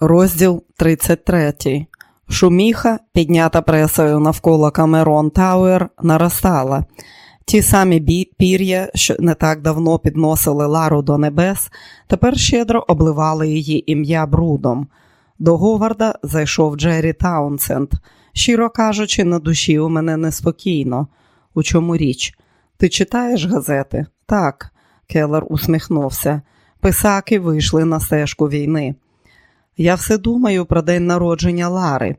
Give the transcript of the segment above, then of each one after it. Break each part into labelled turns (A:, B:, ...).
A: Розділ 33. Шумиха, піднята пресою навколо Камерон Тауер, наростала. Ті самі пір'я, що не так давно підносили Лару до небес, тепер щедро обливали її ім'я брудом. До Говарда зайшов Джері Таунсенд. Щиро кажучи, на душі у мене неспокійно. У чому річ? Ти читаєш газети? Так, Келлер усміхнувся. Писаки вийшли на стежку війни. Я все думаю про день народження Лари.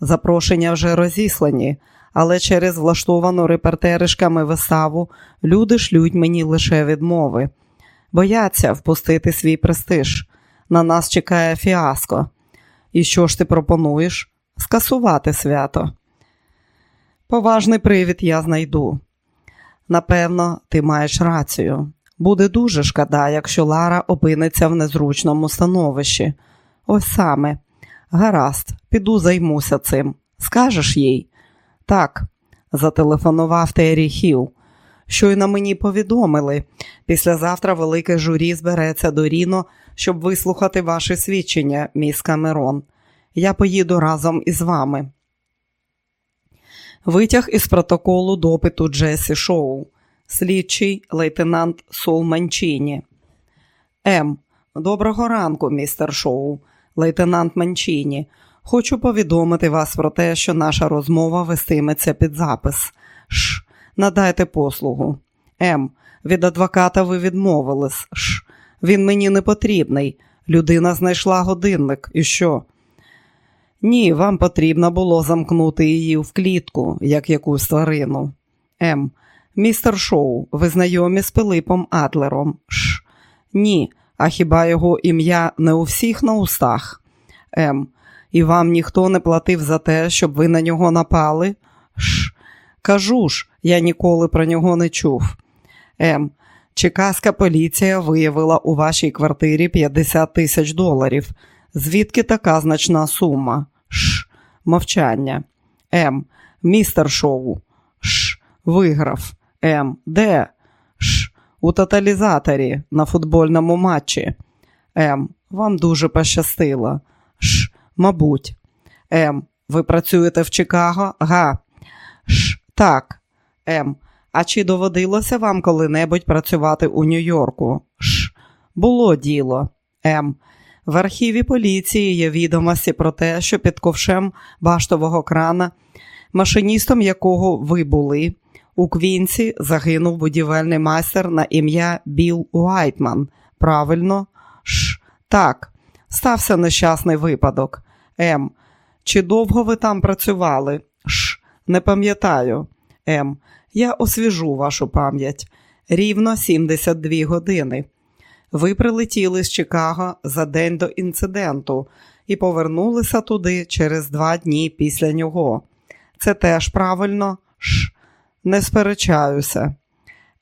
A: Запрошення вже розіслані, але через влаштовану репортеришками виставу люди шлють мені лише відмови. Бояться впустити свій престиж. На нас чекає фіаско. І що ж ти пропонуєш? Скасувати свято. Поважний привід я знайду. Напевно, ти маєш рацію. Буде дуже шкода, якщо Лара опиниться в незручному становищі. Ось саме. Гаразд, піду займуся цим. Скажеш їй? Так, зателефонував Террі Хіл. Щойно мені повідомили. Післязавтра велике журі збереться до Ріно, щоб вислухати ваші свідчення, міс Камерон. Я поїду разом із вами. Витяг із протоколу допиту Джесі Шоу, слідчий лейтенант Сол Манчіні. М. Доброго ранку, містер Шоу лейтенант Манчіні. Хочу повідомити вас про те, що наша розмова вестиметься під запис. Ш. Надайте послугу. М. Від адвоката ви відмовились. Ш. Він мені не потрібний. Людина знайшла годинник. І що? Ні, вам потрібно було замкнути її в клітку, як якусь тварину. М. Містер Шоу, ви знайомі з Пилипом Адлером? Ш. Ні. А хіба його ім'я не у всіх на устах? М. І вам ніхто не платив за те, щоб ви на нього напали? Ш. Кажу ж, я ніколи про нього не чув. М. Чекаська поліція виявила у вашій квартирі 50 тисяч доларів. Звідки така значна сума? Ш. Мовчання. М. Містер Шоу. Ш. Виграв. М. Де? У тоталізаторі на футбольному матчі. М. Вам дуже пощастило. Ш. Мабуть. М. Ви працюєте в Чикаго? Га. Ш. Так. М. А чи доводилося вам коли-небудь працювати у Нью-Йорку? Ш. Було діло. М. В архіві поліції є відомості про те, що під ковшем баштового крана, машиністом якого ви були, у Квінці загинув будівельний майстер на ім'я Біл Уайтман. Правильно? Ш. Так, стався нещасний випадок. М. Чи довго ви там працювали? Ш. Не пам'ятаю. М. Я освіжу вашу пам'ять. Рівно 72 години. Ви прилетіли з Чикаго за день до інциденту і повернулися туди через два дні після нього. Це теж правильно? Ш. Не сперечаюся.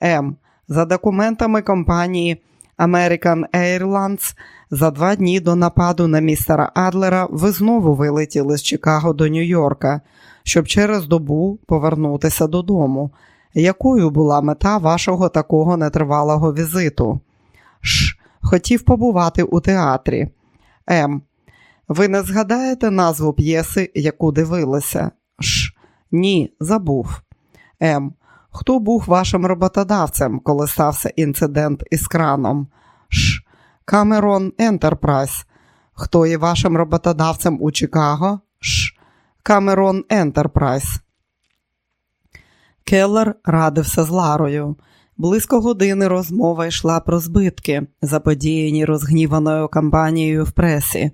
A: М. За документами компанії American Airlines за два дні до нападу на містера Адлера ви знову вилетіли з Чикаго до Нью-Йорка, щоб через добу повернутися додому. Якою була мета вашого такого нетривалого візиту? Ш. Хотів побувати у театрі. М. Ви не згадаєте назву п'єси, яку дивилися? Ш. Ні, забув. М. Хто був вашим роботодавцем, коли стався інцидент із краном? Ш. Камерон Ентерпрайз. Хто є вашим роботодавцем у Чикаго? Ш. Камерон Ентерпрайз. Келлер радився з Ларою. Близько години розмова йшла про збитки, заподіяні розгніваною кампанією в пресі.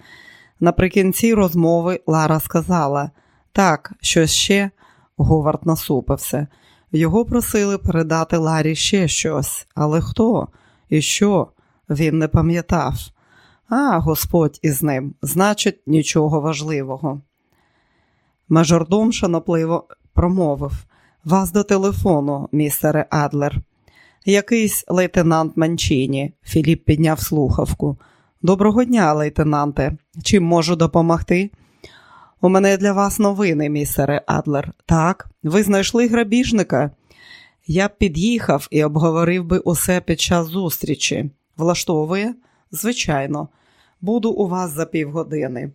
A: Наприкінці розмови Лара сказала: Так, що ще? Говард насупився. Його просили передати Ларі ще щось, але хто і що? Він не пам'ятав. А, Господь із ним, значить, нічого важливого. Мажордом шанопливо промовив Вас до телефону, містере Адлер. Якийсь лейтенант Манчині. Філіп підняв слухавку. Доброго дня, лейтенанте. Чим можу допомогти? У мене для вас новини, містере Адлер. Так, ви знайшли грабіжника? Я б під'їхав і обговорив би усе під час зустрічі. Влаштовує? Звичайно. Буду у вас за півгодини.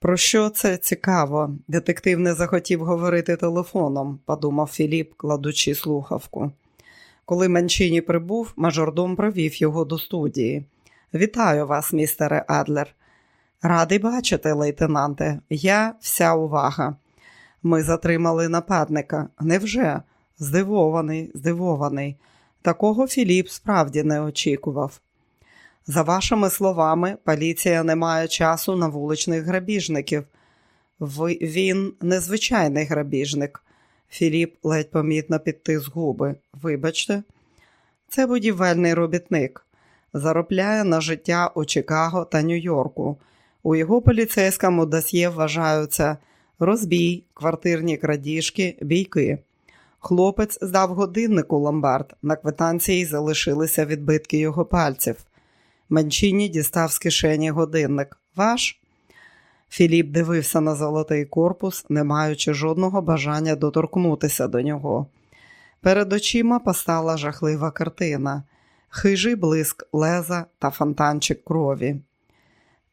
A: Про що це цікаво? Детектив не захотів говорити телефоном, подумав Філіп, кладучи слухавку. Коли Манчині прибув, мажордом провів його до студії. Вітаю вас, містере Адлер. Радий бачити, лейтенанте. Я вся увага. Ми затримали нападника. Невже? Здивований, здивований. Такого Філіп справді не очікував. За вашими словами, поліція не має часу на вуличних грабіжників. Ви, Він незвичайний грабіжник. Філіп ледь помітно підтис губи. Вибачте, це будівельний робітник. Заробляє на життя у Чикаго та Нью-Йорку. У його поліцейському досьє вважаються розбій, квартирні крадіжки, бійки. Хлопець здав годиннику ломбард. На квитанції залишилися відбитки його пальців. Манчині дістав з кишені годинник. Ваш? Філіп дивився на золотий корпус, не маючи жодного бажання доторкнутися до нього. Перед очима постала жахлива картина, хижий блиск леза та фонтанчик крові.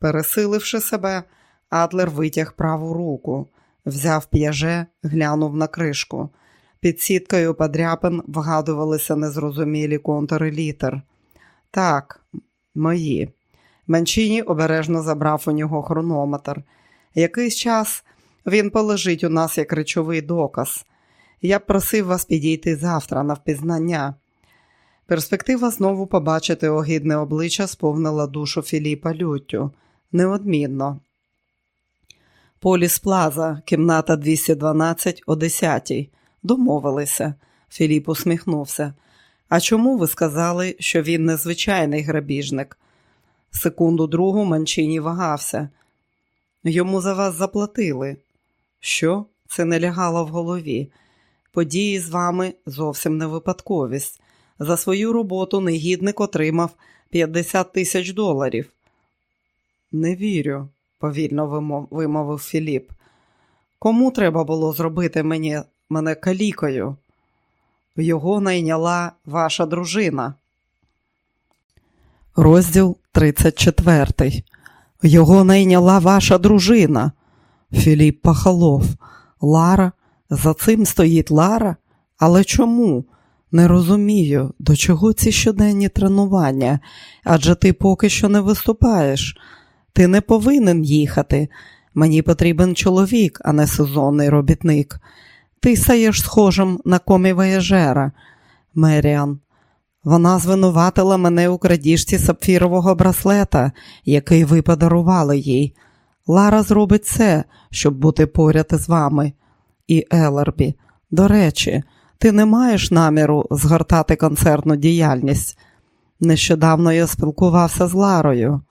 A: Пересиливши себе, Адлер витяг праву руку, взяв п'яже, глянув на кришку. Під сіткою подряпин вгадувалися незрозумілі контури літер. Так, мої. Менчині обережно забрав у нього хронометр. Якийсь час він полежить у нас як речовий доказ. Я б просив вас підійти завтра на впізнання. Перспектива знову побачити огидне обличчя сповнила душу Філіпа люттю. Неодмінно. Поліс Плаза, кімната 212 о 10 Домовилися. Філіп усміхнувся. А чому ви сказали, що він незвичайний грабіжник? Секунду другу Манчині вагався. Йому за вас заплатили. Що? Це не лягало в голові. Події з вами зовсім не випадковість. За свою роботу негідник отримав 50 тисяч доларів. Не вірю, повільно вимовив Філіп. Кому треба було зробити мені, мене калікою? Його найняла ваша дружина. Розділ 34. Його найняла ваша дружина. Філіп Пахалов. Лара, за цим стоїть Лара? Але чому? Не розумію, до чого ці щоденні тренування, адже ти поки що не виступаєш. Ти не повинен їхати. Мені потрібен чоловік, а не сезонний робітник. Ти стаєш схожим на комі вояжера. Меріан. Вона звинуватила мене у крадіжці сапфірового браслета, який ви подарували їй. Лара зробить це, щоб бути поряд із вами. І Елербі. До речі, ти не маєш наміру згортати концертну діяльність. Нещодавно я спілкувався з Ларою.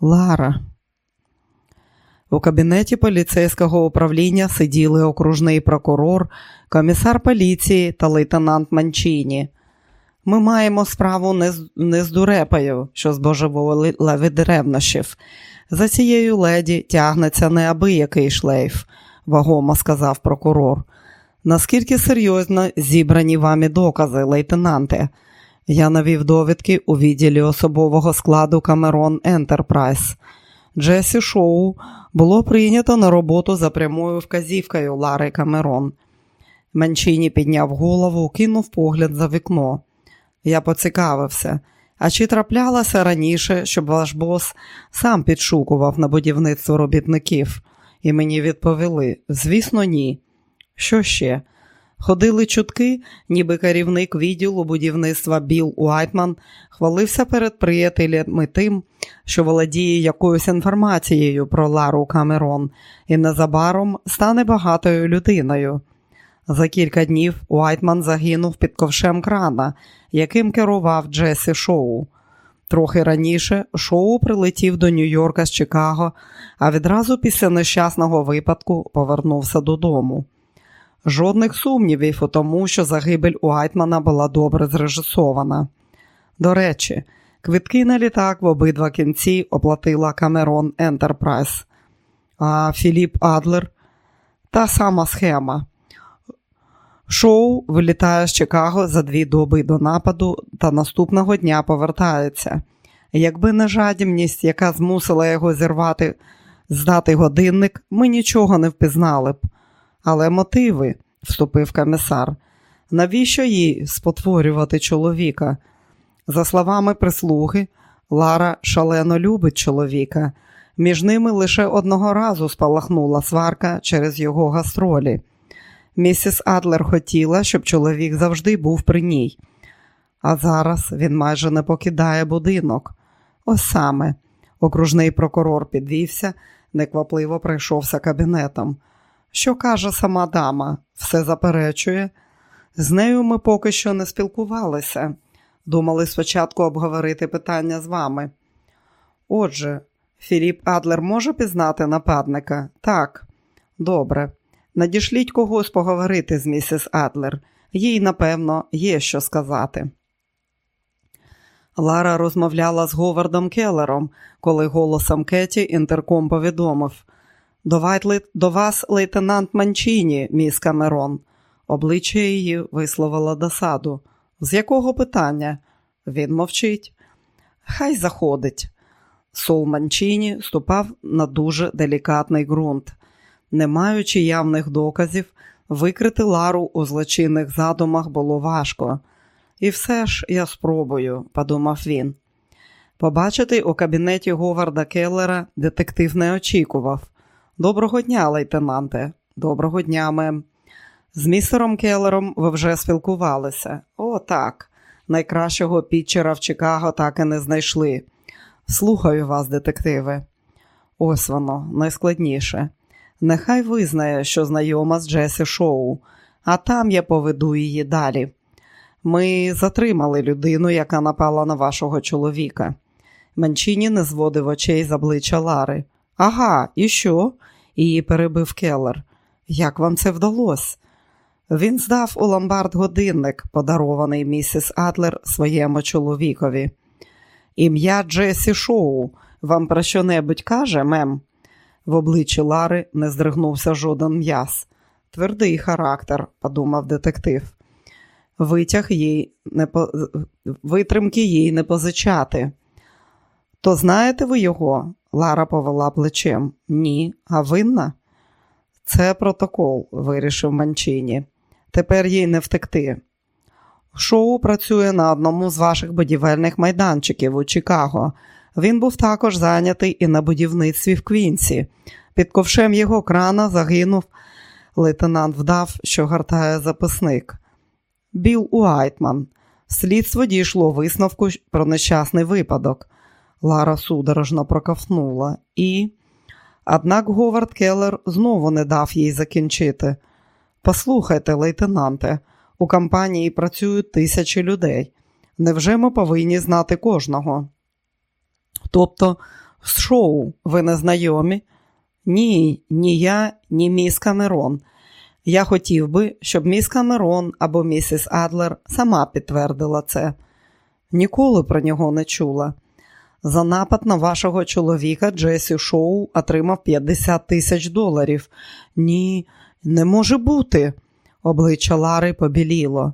A: Лара. У кабінеті поліцейського управління сиділи окружний прокурор, комісар поліції та лейтенант Манчині. Ми маємо справу не з, не з дурепою, що збожеволила від ревнощів. За цією леді тягнеться неабиякий шлейф, вагомо сказав прокурор. Наскільки серйозно зібрані вами докази, лейтенанте? Я навів довідки у відділі особового складу Камерон Ентерпрайз. Джесі Шоу було прийнято на роботу за прямою вказівкою Лари Камерон. Манчині підняв голову, кинув погляд за вікно. Я поцікавився. А чи траплялося раніше, щоб ваш бос сам підшукував на будівництво робітників? І мені відповіли: звісно, ні. Що ще? Ходили чутки, ніби керівник відділу будівництва Біл Уайтман хвалився перед приятелями тим, що володіє якоюсь інформацією про Лару Камерон і незабаром стане багатою людиною. За кілька днів Уайтман загинув під ковшем крана, яким керував Джесі Шоу. Трохи раніше шоу прилетів до Нью-Йорка з Чикаго, а відразу після нещасного випадку повернувся додому. Жодних сумнівів у тому, що загибель Уайтмана була добре зрежисована. До речі, квитки на літак в обидва кінці оплатила Камерон Ентерпрайз, а Філіп Адлер та сама схема. Шоу вилітає з Чикаго за дві доби до нападу та наступного дня повертається. Якби не жадібність, яка змусила його зірвати, здати годинник, ми нічого не впізнали б. Але мотиви, вступив комісар, навіщо їй спотворювати чоловіка? За словами прислуги, Лара шалено любить чоловіка. Між ними лише одного разу спалахнула сварка через його гастролі. Місіс Адлер хотіла, щоб чоловік завжди був при ній, а зараз він майже не покидає будинок. Ось саме окружний прокурор підвівся, неквапливо пройшовся кабінетом. Що каже сама дама? Все заперечує. З нею ми поки що не спілкувалися. Думали спочатку обговорити питання з вами. Отже, Філіп Адлер може пізнати нападника? Так, добре. Надішліть когось поговорити з місіс Адлер. Їй, напевно, є що сказати. Лара розмовляла з Говардом Келлером, коли голосом Кеті інтерком повідомив до вас лейтенант Манчіні, міс Камерон. Обличчя її висловило досаду. З якого питання? Він мовчить. Хай заходить. Сол Манчіні ступав на дуже делікатний ґрунт. Не маючи явних доказів, викрити Лару у злочинних задумах було важко. І все ж я спробую, подумав він. Побачити у кабінеті Говарда Келлера детектив не очікував. Доброго дня, лейтенанте. Доброго дня, мем. З містером Келлером ви вже спілкувалися. О, так. Найкращого пітчера в Чикаго так і не знайшли. Слухаю вас, детективи. Ось воно, найскладніше. Нехай визнає, що знайома з Джесі Шоу, а там я поведу її далі. Ми затримали людину, яка напала на вашого чоловіка. Манчині не зводив очей з обличчя Лари. Ага, і що? Її перебив Келлер. Як вам це вдалося? Він здав у ломбард годинник, подарований місіс Адлер своєму чоловікові. Ім'я Джесі Шоу вам про що небудь каже, мем? В обличчі Лари не здригнувся жоден м'яс. Твердий характер, подумав детектив. Витяг їй не по... Витримки їй не позичати. То знаєте ви його? Лара повела плечем. Ні, а винна? Це протокол, вирішив Манчині. Тепер їй не втекти. Що працює на одному з ваших будівельних майданчиків у Чикаго. Він був також зайнятий і на будівництві в Квінсі. Під ковшем його крана загинув. Лейтенант вдав, що гартає записник. Біл Уайтман. Слідство дійшло висновку про нещасний випадок. Лара судорожно проковтнула і. Однак Говард Келлер знову не дав їй закінчити. Послухайте, лейтенанте, у компанії працюють тисячі людей. Невже ми повинні знати кожного? Тобто, з шоу ви не знайомі? Ні, ні я, ні міс Камерон. Я хотів би, щоб міс Камерон або місіс Адлер сама підтвердила це. Ніколи про нього не чула. За напад на вашого чоловіка Джесі Шоу отримав 50 тисяч доларів. Ні, не може бути. Обличчя Лари побіліло.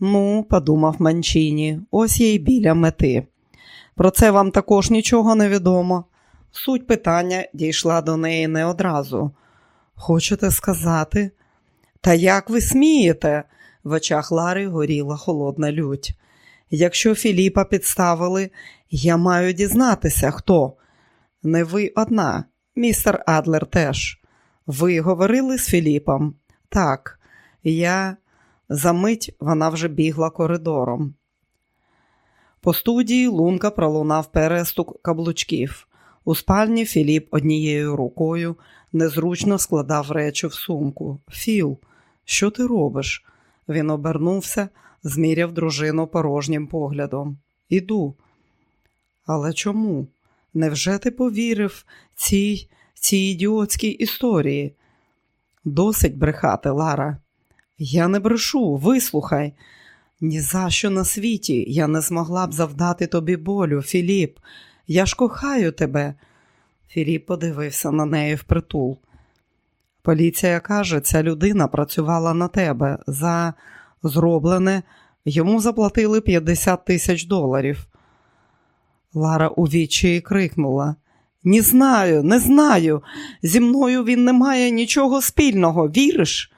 A: Ну, подумав Манчіні, ось є й біля мети. Про це вам також нічого не відомо. Суть питання дійшла до неї не одразу. Хочете сказати? Та як ви смієте? В очах Лари горіла холодна лють. Якщо Філіпа підставили, я маю дізнатися, хто. Не ви одна, містер Адлер теж. Ви говорили з Філіпом? Так, я за мить вона вже бігла коридором. По студії лунка пролунав перестук каблучків. У спальні Філіп однією рукою незручно складав речі в сумку. Філ, що ти робиш? Він обернувся, зміряв дружину порожнім поглядом. Іду. Але чому? Невже ти повірив цій цій ідіотській історії? Досить брехати, Лара. Я не брешу, вислухай. Ні за що на світі я не змогла б завдати тобі болю, Філіп. Я ж кохаю тебе. Філіп подивився на неї впритул. Поліція каже, ця людина працювала на тебе. За зроблене йому заплатили 50 тисяч доларів. Лара у відчаї крикнула. Не знаю, не знаю. Зі мною він не має нічого спільного, віриш?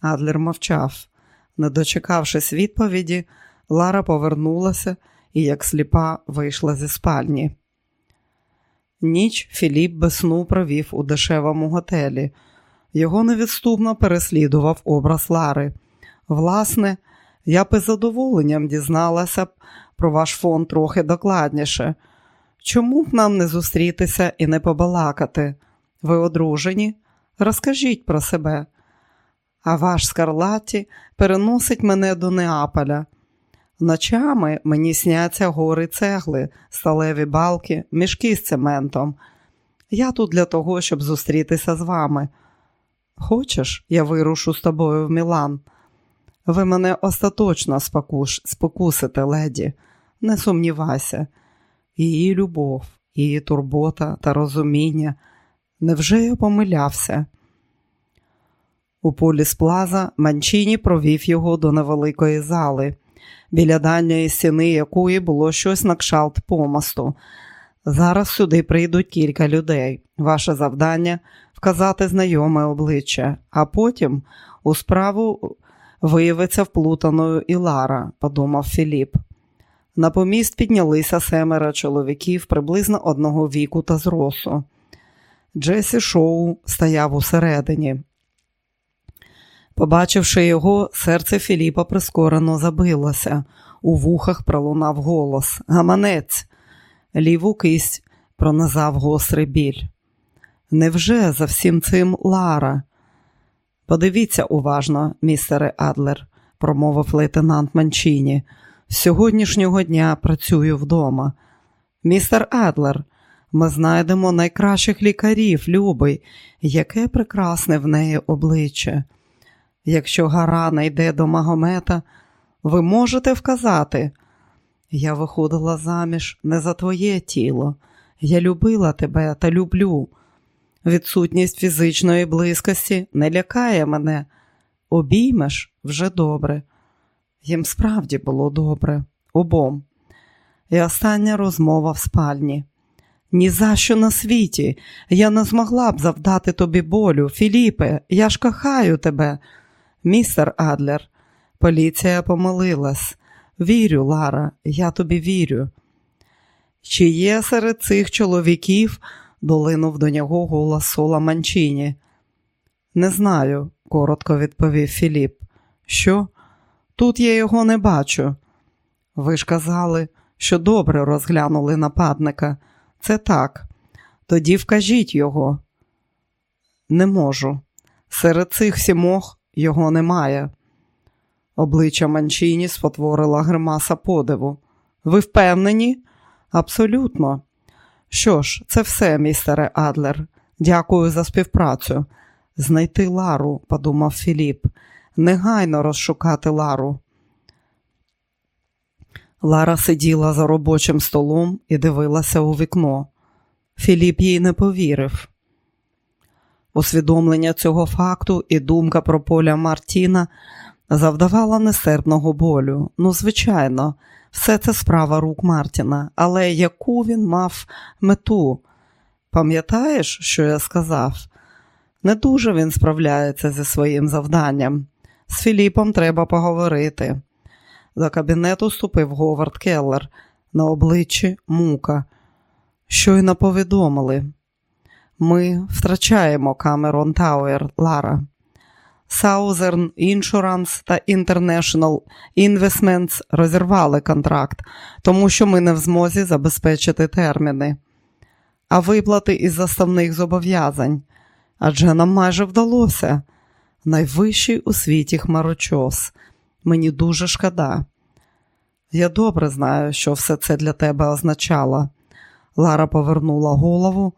A: Адлер мовчав. Не дочекавшись відповіді, Лара повернулася і, як сліпа, вийшла зі спальні. Ніч Філіп без сну провів у дешевому готелі. Його невідступно переслідував образ Лари. Власне, я б із задоволенням дізналася б про ваш фонд трохи докладніше. Чому б нам не зустрітися і не побалакати? Ви одружені? Розкажіть про себе. А ваш Скарлатті переносить мене до Неаполя. Ночами мені сняться гори цегли, сталеві балки, мішки з цементом. Я тут для того, щоб зустрітися з вами. Хочеш, я вирушу з тобою в Мілан? Ви мене остаточно спокуш... спокусите, леді, не сумнівайся. Її любов, її турбота та розуміння. Невже я помилявся? У полі сплаза Манчині провів його до невеликої зали, біля дальньої стіни якої було щось на кшалт помосту. Зараз сюди прийдуть кілька людей. Ваше завдання вказати знайоме обличчя, а потім у справу виявиться вплутаною і Лара, подумав Філіп. На поміст піднялися семеро чоловіків приблизно одного віку та зросу. Джесі Шоу стояв усередині. Побачивши його, серце Філіпа прискорено забилося. У вухах пролунав голос Гаманець. Ліву кисть пронизав гострий біль. Невже за всім цим Лара? Подивіться уважно, містере Адлер, промовив лейтенант Манчині. З сьогоднішнього дня працюю вдома. Містер Адлер, ми знайдемо найкращих лікарів, любий, яке прекрасне в неї обличчя. Якщо гара не йде до Магомета, ви можете вказати. Я виходила заміж не за твоє тіло. Я любила тебе та люблю. Відсутність фізичної близькості не лякає мене. Обіймеш вже добре. Їм справді було добре, обом. І остання розмова в спальні. Ні за що на світі. Я не змогла б завдати тобі болю. Філіпе, я ж кохаю тебе. Містер Адлер, поліція помилилась. Вірю, Лара, я тобі вірю. Чи є серед цих чоловіків? Долинув до нього голос Сола Манчині. Не знаю, коротко відповів Філіп. Що? Тут я його не бачу. Ви ж казали, що добре розглянули нападника. Це так. Тоді вкажіть його. Не можу. Серед цих сімох його немає. Обличчя Манчині спотворила гримаса подиву. Ви впевнені? Абсолютно. Що ж, це все, містере Адлер. Дякую за співпрацю. Знайти Лару, подумав Філіп, негайно розшукати Лару. Лара сиділа за робочим столом і дивилася у вікно. Філіп їй не повірив. Усвідомлення цього факту і думка про поля Мартіна завдавала нестерпного болю. Ну, звичайно, все це справа рук Мартіна, але яку він мав мету? Пам'ятаєш, що я сказав? Не дуже він справляється зі своїм завданням. З Філіпом треба поговорити. До кабінету ступив Говард Келлер на обличчі мука. Щойно повідомили. Ми втрачаємо Камерон Тауер Лара. Southern Insurance та International Investments розірвали контракт, тому що ми не в змозі забезпечити терміни, а виплати із заставних зобов'язань. Адже нам майже вдалося. Найвищий у світі хмарочос. Мені дуже шкода. Я добре знаю, що все це для тебе означало. Лара повернула голову,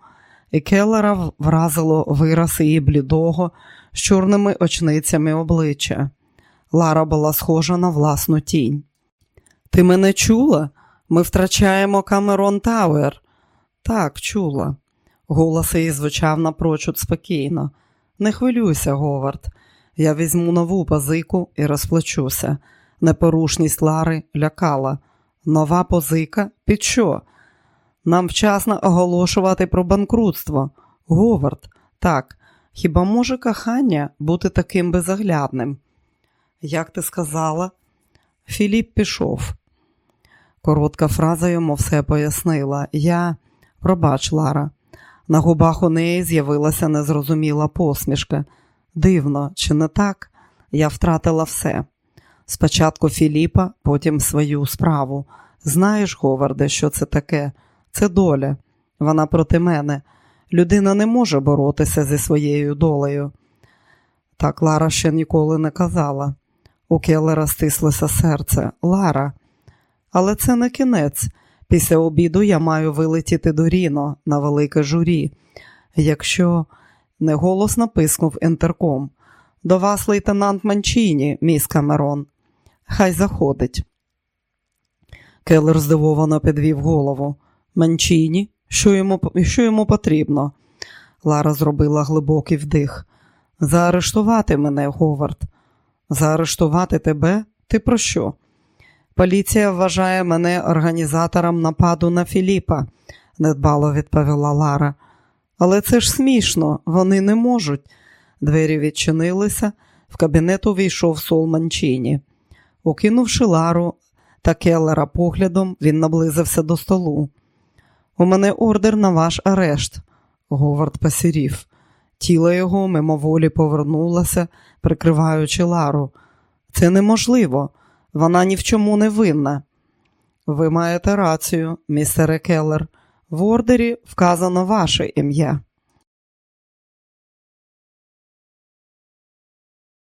A: і Келлера вразило вираз її блідого, з чорними очницями обличчя. Лара була схожа на власну тінь. Ти мене чула? Ми втрачаємо Камерон Тауер. Так, чула. Голос її звучав напрочуд спокійно. Не хвилюйся, Говард. Я візьму нову позику і розплачуся. Непорушність Лари лякала. Нова позика? Під що? Нам вчасно оголошувати про банкрутство. Говард, так, хіба може кохання бути таким безоглядним? Як ти сказала? Філіп пішов. Коротка фраза йому все пояснила. Я, пробач, Лара. На губах у неї з'явилася незрозуміла посмішка. Дивно, чи не так? Я втратила все. Спочатку Філіпа, потім свою справу. Знаєш, Говарде, що це таке? Це доля. Вона проти мене. Людина не може боротися зі своєю долею. Так Лара ще ніколи не казала. У Келлера стислося серце. Лара. Але це не кінець. Після обіду я маю вилетіти до Ріно на велике журі. Якщо неголосно пискнув інтерком. До вас, лейтенант Манчіні, міс Камерон. Хай заходить. Келлер здивовано підвів голову. Манчіні, що йому, що йому потрібно? Лара зробила глибокий вдих. Заарештувати мене, Говард. Заарештувати тебе? Ти про що? Поліція вважає мене організатором нападу на Філіпа, недбало відповіла Лара. Але це ж смішно, вони не можуть. Двері відчинилися, в кабінет увійшов Сол Манчіні. Окинувши Лару та Келлера поглядом, він наблизився до столу. У мене ордер на ваш арешт, Говард посірів. Тіло його мимоволі повернулося, прикриваючи Лару. Це неможливо, вона ні в чому не винна. Ви маєте рацію, містере Келлер. В ордері вказано ваше ім'я.